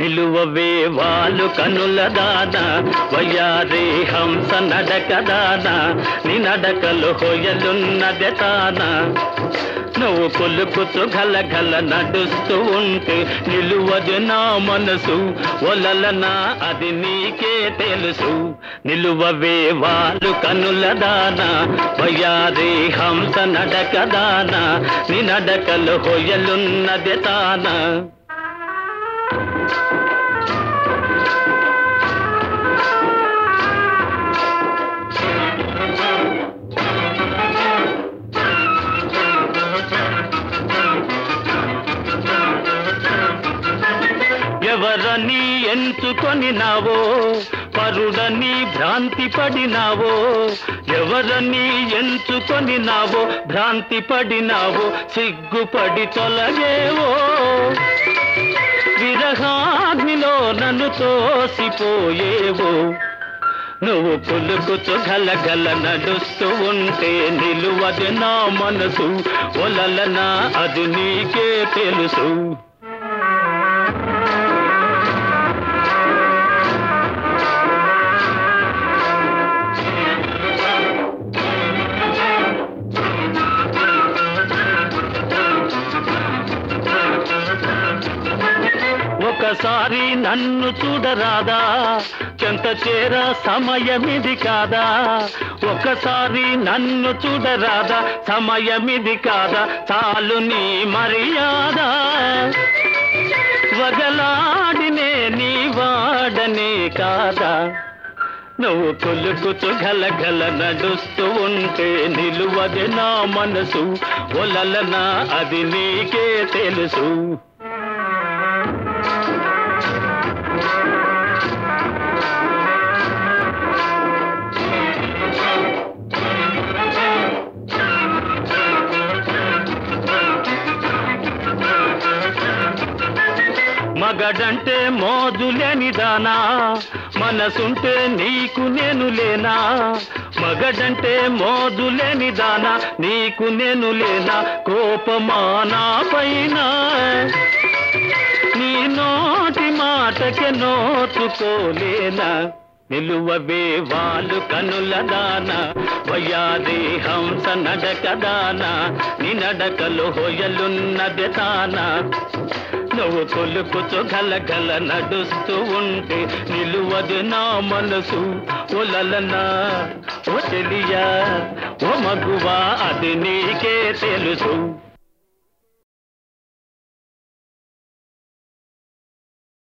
నిలువవే వాళ్ళు కనుల దాన వయ్యారే హంస నడక దాదా నీ నడకలు హొయలున్నదే తాన. నువ్వు కొలుకుతూ గల గల నడుస్తూ ఉంటే నిలువదు నా మనసు ఒలలనా అది నీకే తెలుసు. నిలువవే వాళ్ళు కనుల దానా వయ్యారే హంస నడక దానా నీ నడకలు హొయలున్నదే తానా. ఎవరని ఎంచుకొనినావో పరుడని భ్రాంతి పడినావో ఎవరని ఎంచుకొనినావో భ్రాంతి పడినావో సిగ్గుపడి తొలగేవో. విరహాగ్నిలో నన్ను తోసిపోయేవో నువ్వు పులుకుతూ గలగల నడుస్తూ ఉంటే నిలువది నా మనసు ఒలలనా అది నీకే తెలుసు. ఒక్కసారి నన్ను చూడరాదా? చెంత చేర సమయమిది కాదా? ఒక్కసారి నన్ను చూడరాదా? సమయమిది కాదా? చాలు నీ మర్యాద. వగలాడినే నీ వాడనే కాదా? నువ్వు కొలుకుతూ గలగల నడుస్తూ ఉంటే నిలువది నా మనసు. ఒలలనా అది నీకే తెలుసు. మగడంటే మోజులేనిదానా మనసుంటే నీకు నేను లేనా? మగడంటే మోజులేనిదానా నీకు నేను లేనా? కోపమానా పైన? నీ నోటి మాటకే నోచుకోలేనా? నిలువవే వాళ్ళు కనుల దాన? వయ్యాది హంస నడక దాన? నీ నడకలు హొయలున్నది తానా? నువ్వు కొలుకుతూ గలగల నడుస్తూ ఉంటే నిలువదు నా మనసు. ఒలలనా ఓ తెలియా ఓ మగువా అది నీకే తెలుసు.